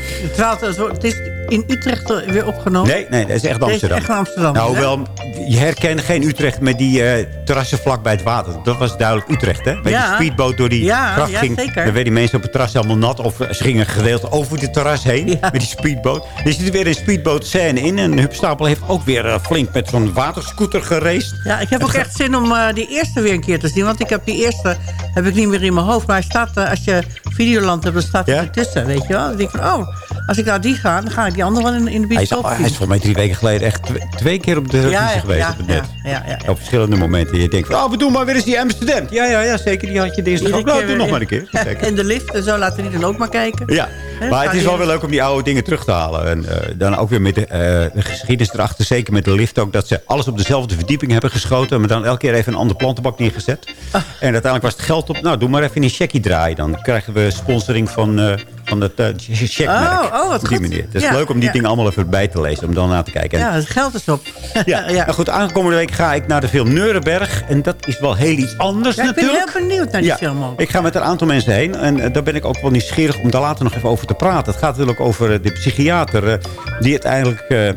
het is in Utrecht weer opgenomen? Nee, nee, dat is echt Amsterdam. Is echt Amsterdam. Nou, hoewel, je herkent geen Utrecht met die uh, terrassen vlak bij het water. Dat was duidelijk Utrecht, hè? Met ja. die speedboot door die ja, gracht ja, ging. Zeker. Dan werden die mensen op het terras helemaal nat. Of ze gingen een gedeelte over het terras heen ja. met die speedboot. Er zit weer een speedboot scène in. En Huub Stapel heeft ook weer uh, flink met zo'n waterscooter geraced. Ja, ik heb ook echt zin om uh, die eerste weer een keer te zien. Want ik heb die eerste heb ik niet meer in mijn hoofd. Maar hij staat, als je Videoland hebt, dan staat hij ertussen, weet je wel. Dan denk ik van, oh, als ik naar die ga, dan ga ik die andere wel in, in de hij is, hij is volgens mij drie weken geleden echt twee, twee keer op de televisie ja, geweest ja, op net. Ja, ja, op verschillende momenten. Je denkt van, oh, we doen maar weer eens die Amsterdam. Ja, ja, ja, zeker. Die had je dinsdag ook. Nou, doe nog maar een keer. En de lift en zo, laten we die dan ook maar kijken. Ja, He, maar het is wel weer leuk om die oude dingen terug te halen. En uh, dan ook weer met de, uh, de, geschiedenis erachter. Zeker met de lift ook. Dat ze alles op dezelfde verdieping hebben geschoten. Maar dan elke keer even een andere plantenbak neergezet. Ah. En uiteindelijk was het geld op. Nou, doe maar even een checkie draaien. Dan krijgen we sponsoring van... Uh, van het uh, checkmerk. Oh, oh, wat op die goed. manier. Het is ja, leuk om die ja. dingen allemaal even bij te lezen. Om dan na te kijken. Ja, het geld is op. ja, ja. Nou goed, aankomende week ga ik naar de film Neurenberg. En dat is wel heel iets anders natuurlijk. Ik ben heel benieuwd naar die film ook. Ik ga met een aantal mensen heen. En uh, daar ben ik ook wel nieuwsgierig om daar later nog even over te praten. Het gaat natuurlijk over uh, de psychiater. Die uiteindelijk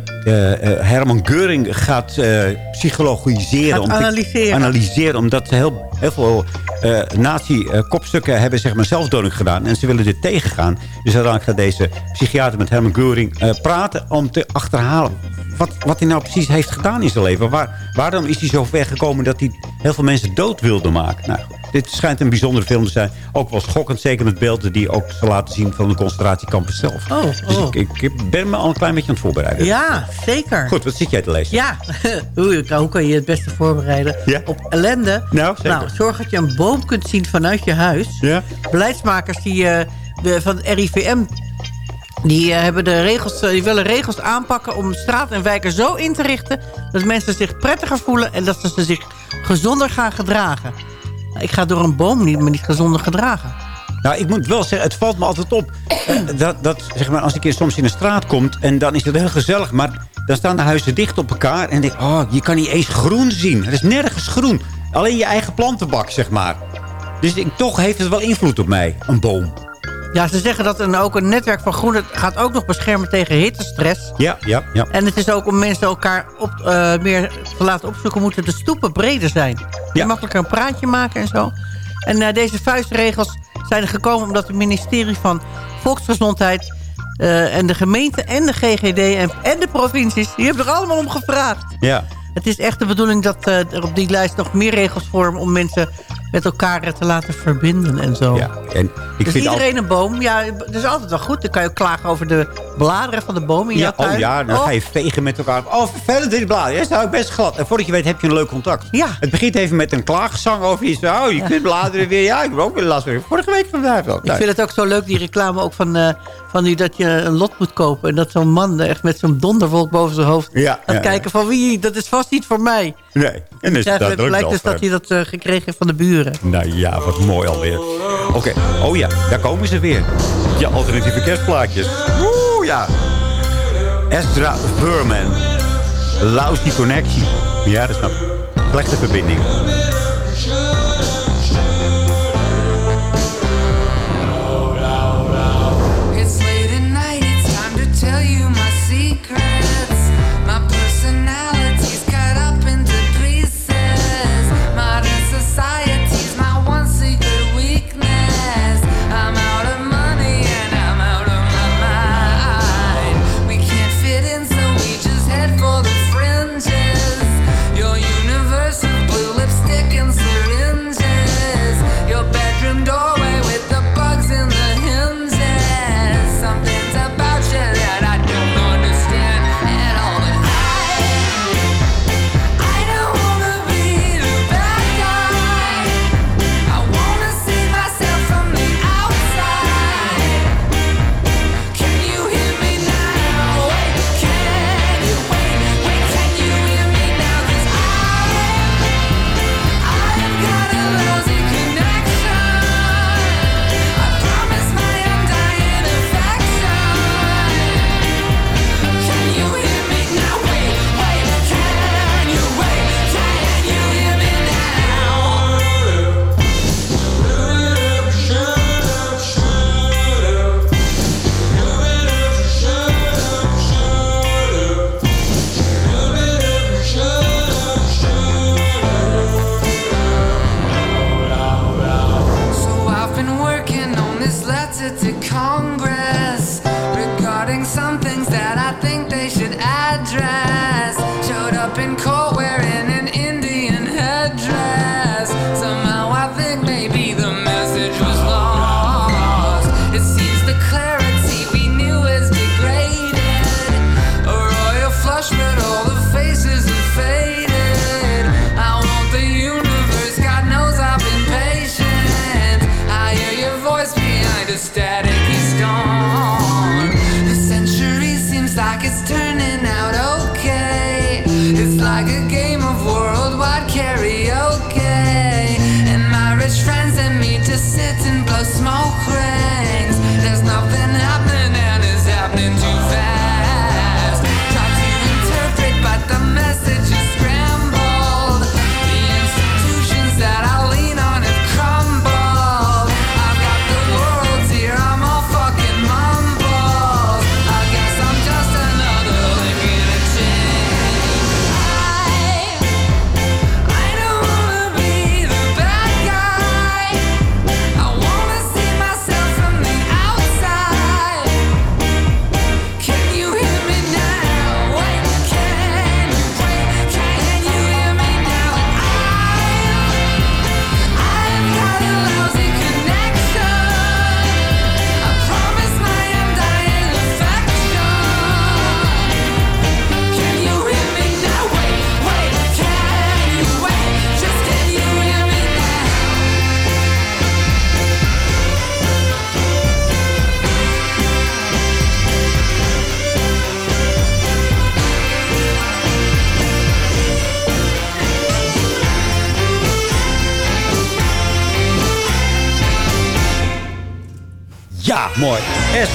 Herman Geuring gaat psychologiseren. Gaat om analyseren. Te, analyseren. Omdat ze heel, heel veel uh, nazi-kopstukken hebben zeg maar, zelfdoding gedaan. En ze willen dit tegengaan. Dus uiteindelijk gaat deze psychiater met Herman Göring uh, praten... om te achterhalen wat, wat hij nou precies heeft gedaan in zijn leven. Waar, waarom is hij zo ver gekomen dat hij heel veel mensen dood wilde maken? Nou, dit schijnt een bijzondere film te zijn. Ook wel schokkend, zeker met beelden die ook zal laten zien van de concentratiekampen zelf. Oh, dus oh. ik, ik, ben me al een klein beetje aan het voorbereiden. Ja, zeker. Goed, wat zit jij te lezen? Ja, hoe, hoe kan je het beste voorbereiden? Ja? Op ellende. Nou, nou, zorg dat je een boom kunt zien vanuit je huis. Ja? Beleidsmakers die, uh, de, van het RIVM die, uh, hebben de regels, uh, die willen regels aanpakken om straat en wijken zo in te richten... dat mensen zich prettiger voelen en dat ze zich gezonder gaan gedragen. Ik ga door een boom niet, me niet gezonder gedragen. Nou, ik moet wel zeggen, het valt me altijd op... dat, dat zeg maar, als ik soms in de straat kom... en dan is het heel gezellig, maar dan staan de huizen dicht op elkaar... en ik, oh, je kan niet eens groen zien. Er is nergens groen. Alleen je eigen plantenbak, zeg maar. Dus ik, toch heeft het wel invloed op mij, een boom. Ja, ze zeggen dat een, ook een netwerk van groen... het gaat ook nog beschermen tegen hittestress. Ja, ja, ja. En het is ook om mensen elkaar op, uh, meer te laten opzoeken... moeten de stoepen breder zijn. Ja. Makkelijker een praatje maken en zo. En uh, deze vuistregels zijn er gekomen... omdat het ministerie van Volksgezondheid... Uh, en de gemeente en de GGD en, en de provincies... die hebben er allemaal om gevraagd. Ja. Het is echt de bedoeling dat er op die lijst nog meer regels vormen... om mensen met elkaar te laten verbinden en zo. Ja, en ik dus vind iedereen al... een boom, ja, dat is altijd wel goed. Dan kan je ook klagen over de bladeren van de boom in ja, jouw tuin. Oh ja, dan oh. ga je vegen met elkaar. Oh, vervelend die bladeren. Ja, is nou best glad. En voordat je weet heb je een leuk contact. Ja. Het begint even met een klaagzang over iets. Oh, je ja. kunt bladeren weer. Ja, ik heb ook weer last van. Vorige week vandaag wel. Ik vind het ook zo leuk, die reclame ook van, uh, van nu dat je een lot moet kopen. En dat zo'n man echt met zo'n donderwolk boven zijn hoofd ja, gaat kijken van wie, dat is vast niet voor mij. Nee. En dus het lijkt dus dat hij dat uh, gekregen heeft van de buren. Nou ja, wat mooi alweer. Oké, oh ja, daar komen ze weer. Ja, alternatieve kerstplaatjes. Oeh, ja. Ezra Furman. Lousy connectie. Ja, dat snap ik. Slechte verbinding.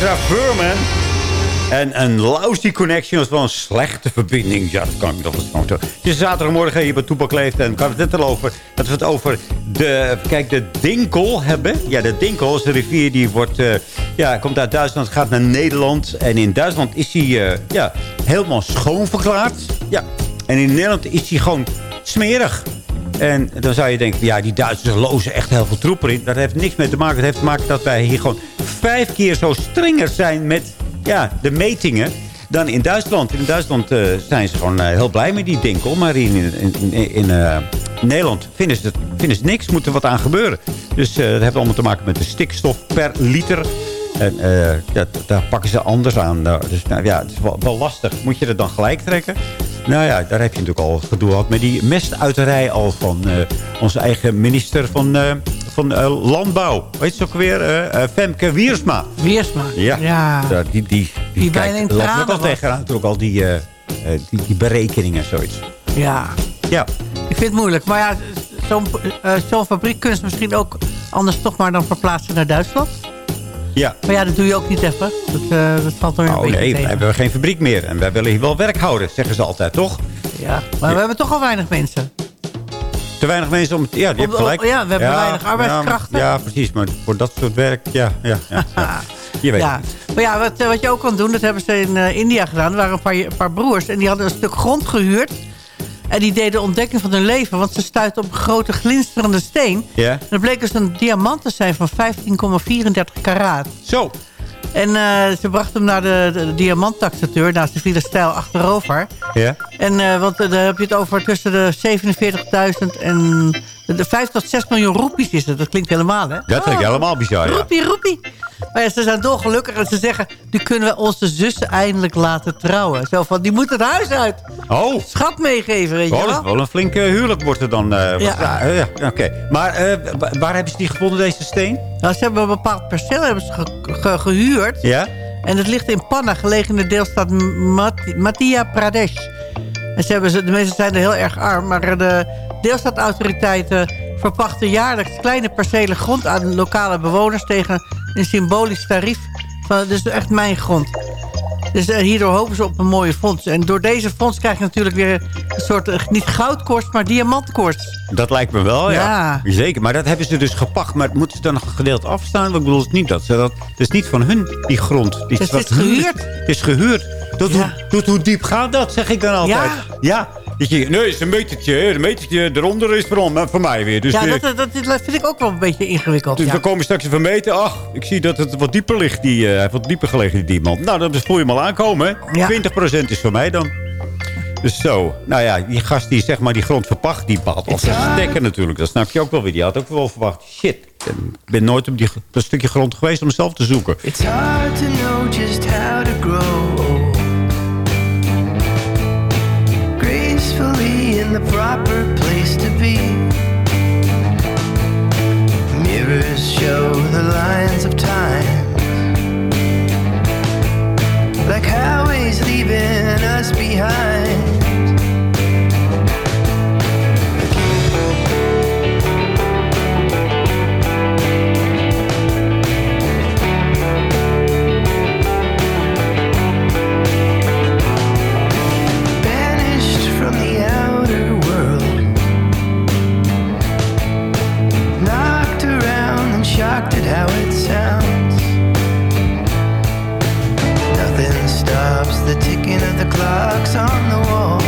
Ezra. En een lousy connection, dat is wel een slechte verbinding. Ja, dat kan ik nog eens. Het is zaterdagmorgen hier bij Toepak Leeft. En kan het net al over dat we het over de, kijk, de Dinkel hebben. Ja, de Dinkel is een rivier die wordt, eh, ja, komt uit Duitsland, gaat naar Nederland. En in Duitsland is hij eh, ja, helemaal schoon verklaard. Ja. En in Nederland is hij gewoon smerig. En dan zou je denken, ja, die Duitsers lozen echt heel veel troepen in. Dat heeft niks mee te maken. Het heeft te maken dat wij hier gewoon vijf keer zo strenger zijn met ja, de metingen dan in Duitsland. In Duitsland eh, zijn ze gewoon eh, heel blij met die dinkel. Maar in, in, in, in eh, Nederland vinden ze, vinden ze niks. Moet er wat aan gebeuren. Dus dat heeft allemaal te maken met de stikstof per liter. En daar pakken ze anders aan. Nou, dus nou, ja, het is wel, lastig. Moet je er dan gelijk trekken? Nou ja, daar heb je natuurlijk al gedoe gehad met die mestuiterij al van onze eigen minister van, uh, van uh, Landbouw. Weet je ook weer? Uh, Femke Wiersma. Wiersma. Ja. ja. Die, die, die, die kijkt loopt al tegenaan. Natuurlijk al die, die, die berekeningen en zoiets. Ja. Ja. Ik vind het moeilijk. Maar ja, zo'n zo fabriek kun je misschien ook anders toch maar dan verplaatsen naar Duitsland. Ja. Maar ja, dat doe je ook niet even. Dat, uh, dat valt er oh, een beetje nee, tegen. we hebben geen fabriek meer. En wij willen hier wel werk houden, zeggen ze altijd, toch? Ja, maar ja. we hebben toch al weinig mensen. Te weinig mensen om... Ja, die hebt gelijk. Ja, we hebben ja, weinig arbeidskrachten. Ja, ja, precies. Maar voor dat soort werk, ja. ja, ja. Je weet ja. Maar ja, wat, wat je ook kan doen, dat hebben ze in uh, India gedaan. Er waren een paar, een paar broers en die hadden een stuk grond gehuurd. En die deden de ontdekking van hun leven. Want ze stuitten op een grote glinsterende steen. Ja. En dat bleek dus een diamant te zijn van 15,34 karaat. Zo. En uh, ze brachten hem naar de, de, de diamanttaxateur. Naast de file stijl achterover. Ja. En uh, want uh, daar heb je het over tussen de 47.000 en... De 5 tot 6 miljoen roepies is het. Dat klinkt helemaal, hè? Dat vind ik helemaal bizar, ja. Roepie, roepie. Maar ja, ze zijn dolgelukkig en ze zeggen... nu kunnen we onze zussen eindelijk laten trouwen. Zo van, die moet het huis uit. Oh. Schat meegeven, weet je oh, wel. dat is wel een flinke huwelijk wordt er dan. Uh, ja. ja, ja Oké. Okay. Maar uh, waar hebben ze die gevonden, deze steen? Nou, ze hebben een bepaald perceel hebben ze ge ge gehuurd. Ja. En het ligt in Panna, gelegen in de deelstaat Madhya Pradesh. En ze hebben ze, de mensen zijn er heel erg arm, maar de deelstaatautoriteiten verpachten jaarlijks kleine percelen grond aan lokale bewoners tegen een symbolisch tarief. Van, dus echt mijn grond. Dus uh, hierdoor hopen ze op een mooie fonds. En door deze fonds krijg je natuurlijk weer een soort, uh, niet goudkorst, maar diamantkorst. Dat lijkt me wel, ja. ja. Zeker, maar dat hebben ze dus gepacht. Maar moeten ze dan nog gedeeld afstaan? Want ik bedoel, het is niet dat ze dat... Het is niet van hun, die grond. Die het is gehuurd. Het is gehuurd. Tot, ja. hoe, tot hoe diep gaat dat, zeg ik dan altijd. Ja. ja. Dat je, nee, het is een metertje. Een metertje eronder is voor, voor mij weer. Dus ja, dat, dat, dat, vind ik ook wel een beetje ingewikkeld. Dus ja. we komen straks even meten. Ach, ik zie dat het wat dieper ligt. Die, uh, wat dieper gelegen, die diamant. Nou, dan voel je hem al aankomen. Ja. 20% is voor mij dan. Dus zo. Nou ja, die gast die zeg maar die grond verpacht, die al zijn stekker natuurlijk. Dat snap je ook wel weer. Die had ook wel verwacht. Shit, ik ben nooit op die, dat stukje grond geweest om zelf te zoeken. It's hard to know just how to grow the proper place to be. Mirrors show the lines of time, like highways leaving us behind. The clocks on the wall.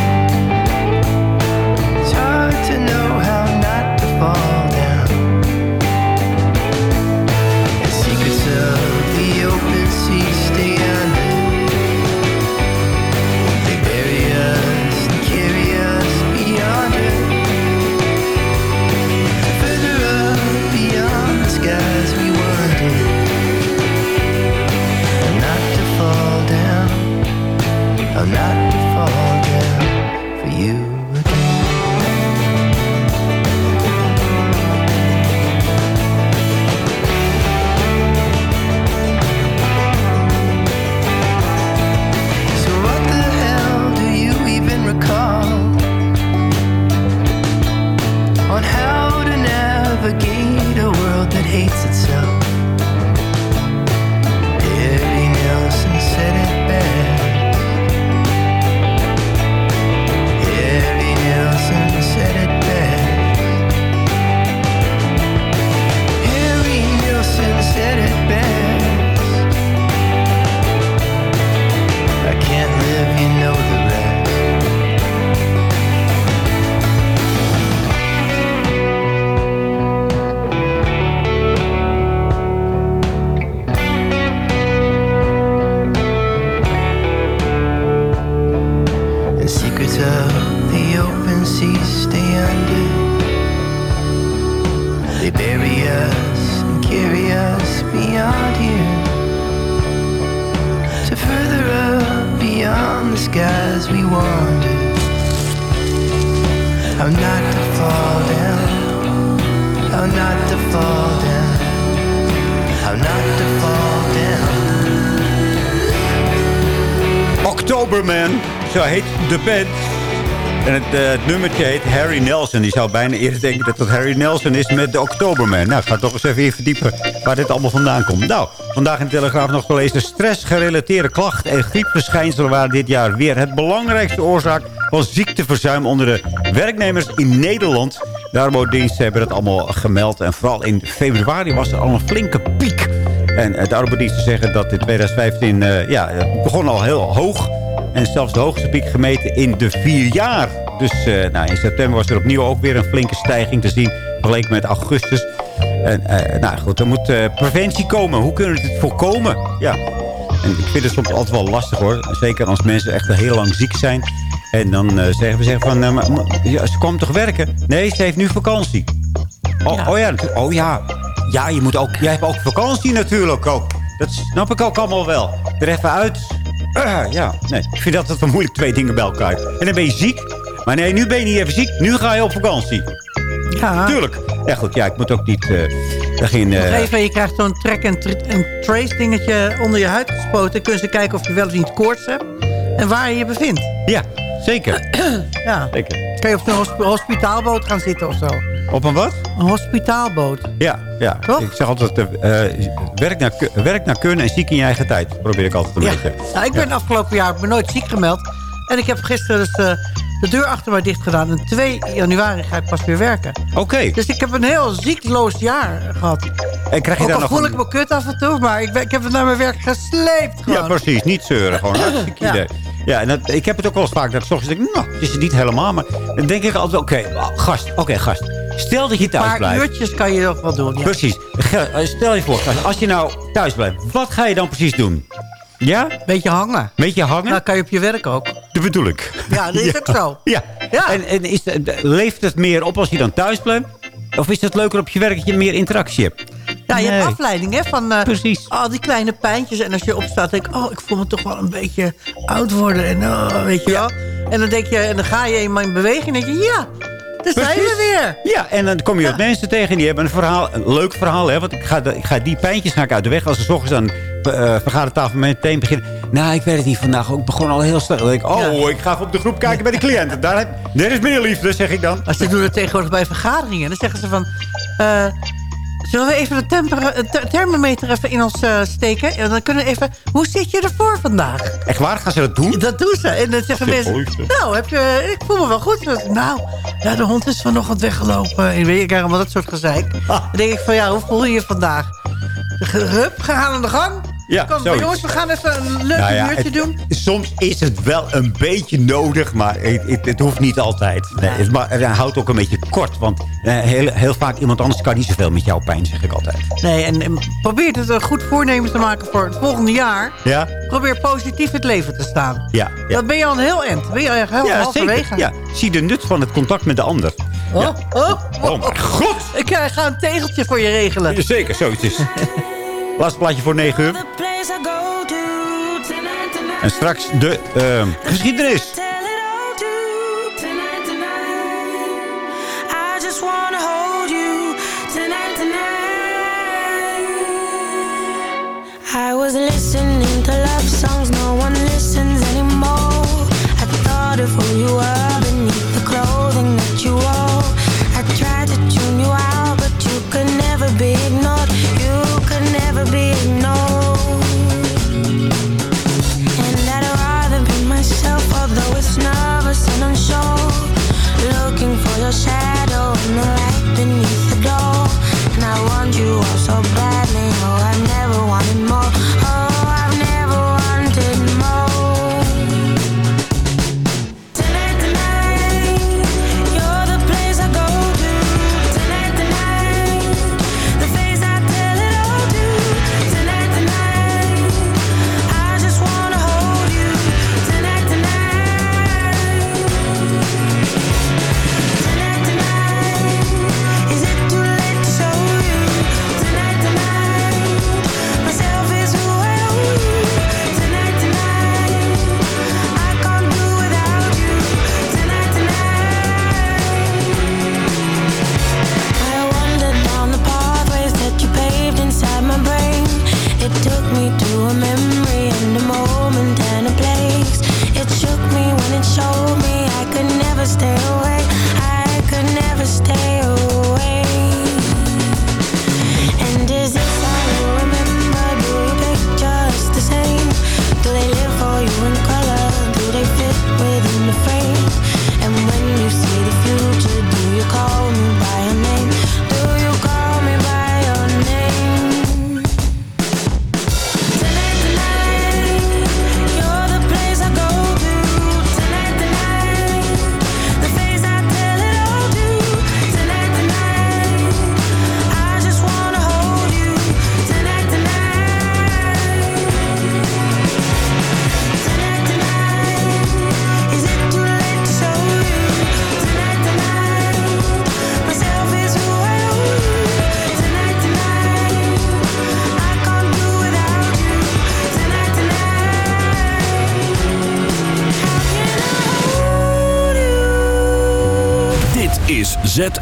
De. En het, eh, het nummertje heet Harry Nelson. Die zou bijna eerst denken dat het Harry Nelson is met de Oktoberman. Nou, ik ga toch eens even verdiepen waar dit allemaal vandaan komt. Nou, vandaag in de Telegraaf nog gelezen. Stressgerelateerde klachten en griepverschijnselen waren dit jaar weer het belangrijkste oorzaak van ziekteverzuim onder de werknemers in Nederland. De arbeidsdiensten hebben dat allemaal gemeld. En vooral in februari was er al een flinke piek. En eh, de arbeidsdiensten zeggen dat in 2015 eh, ja, begon al heel hoog. En zelfs de hoogste piek gemeten in de vier jaar. Dus eh, nou, in september was er opnieuw ook weer een flinke stijging te zien. Vergeleken met augustus. En eh, nou goed, er moet eh, preventie komen. Hoe kunnen we dit voorkomen? Ja. En ik vind het soms altijd wel lastig hoor. Zeker als mensen echt heel lang ziek zijn. En dan zeggen we zeggen van, maar, ja, ze kwam toch werken? Nee, ze heeft nu vakantie. Oh oh ja, oh ja. Ja, je moet ook, jij hebt ook vakantie natuurlijk ook. Dat snap ik ook allemaal wel. Er even uit. Ah, ja, nee. Ik vind dat wel moeilijk, twee dingen bij elkaar. En dan ben je ziek. Maar nee, nu ben je niet even ziek. Nu ga je op vakantie. Ja. Tuurlijk. Ja, goed. Ja, ik moet ook niet... eh daar geen, Nog eh, even, je krijgt zo'n track en, tra- en trace dingetje onder je huid gespoten. Kunnen ze kijken of je wel of niet koorts hebt. En waar je je bevindt. Ja, zeker. Ja. zeker. Kan je op een hosp- hospitaalboot gaan zitten of zo? Op een wat? Een hospitaalboot. Ja, ja. Ik zeg altijd, eh, werk, naar, werk naar kunnen en ziek in je eigen tijd. Probeer ik altijd een Ja. beetje. Nou, ik ben afgelopen jaar ik ben nooit ziek gemeld. En ik heb gisteren dus eh, de deur achter mij dicht gedaan. En 2 januari ga ik pas weer werken. Oké. Dus ik heb een heel ziekloos jaar gehad. En krijg je Ook al nog voel een- ik me kut af en toe, maar ik, ben- ik heb het naar mijn werk gesleept gewoon. Ja, precies. Niet zeuren. Gewoon hartstikke Ja. idee. Ja, en dat, ik heb het ook wel eens vaak dat ik denk, nou, het is het niet helemaal. Maar dan denk ik altijd, oké, gast, oké, gast. Stel dat je Een thuis paar blijft. uurtjes kan je nog wel doen. Ja. Precies. Eh, Stel je voor, als je nou thuis blijft, wat ga je dan precies doen? Ja? Beetje hangen. Beetje hangen? Nou, kan je op je werk ook. Dat bedoel ik. Ja, dat is ook zo. Ja. Ja. En, en is, het- leeft het meer op als je dan thuis blijft? Of is het leuker op je werk dat je meer interactie hebt? Ja, je hebt afleiding hè, van eh, Precies. al die kleine pijntjes. En als je opstaat, denk ik, oh, ik voel me toch wel een beetje oud worden. En oh, weet je wel. En dan denk je, en dan ga je eenmaal in beweging en denk je, ja, daar zijn we weer. Ja, en dan kom je wat mensen tegen. Die hebben een verhaal, een leuk verhaal. Hè? Want ik ga, de- ik ga die pijntjes ik uit de weg. Als ze ochtends aan uh, vergadertafel meteen beginnen. Nou, ik weet het niet vandaag. ook. Ik begon al heel snel. Dan denk ik, oh, ik ga op de groep kijken bij de cliënten. Daar, heb, is meer liefde, zeg ik dan. Als ze doen het tegenwoordig bij vergaderingen. Dan zeggen ze van... eh, zullen we even de eh, ter- thermometer even in ons eh, steken? En dan kunnen we even... Hoe zit je ervoor vandaag? Echt waar? Gaan ze dat doen? Dat doen ze. En dan zeggen mensen... Nou, heb je, ik voel me wel goed. Nou, ja, de hond is vanochtend weggelopen. En weet ik allemaal dat soort gezeik. Dan denk ik van, ja, hoe voel je je vandaag? Hup, gaan aan de gang. Ja, Kom, jongens, we gaan even een leuk Nou ja, uurtje het- doen. Soms is het wel een beetje nodig, maar het, het, het hoeft niet altijd. Nee, het, maar het houdt ook een beetje kort. Want eh, heel, heel vaak iemand anders kan niet zoveel met jouw pijn, zeg ik altijd. Nee, en, en probeer het een goed voornemen te maken voor het volgende jaar. Ja? Probeer positief het leven te staan. Ja, ja. Dat ben je al een heel eind. Ben je al heel ja halverwege. Ja, zie de nut van het contact met de ander. Oh, Ja. oh, Oh mijn god! Ik eh, ga een tegeltje voor je regelen. Zeker, zoiets is. Laatste plaatje voor 9 uur. En straks de ehm, geschiedenis. I was listening to love songs no one listens anymore. I thought of who you were you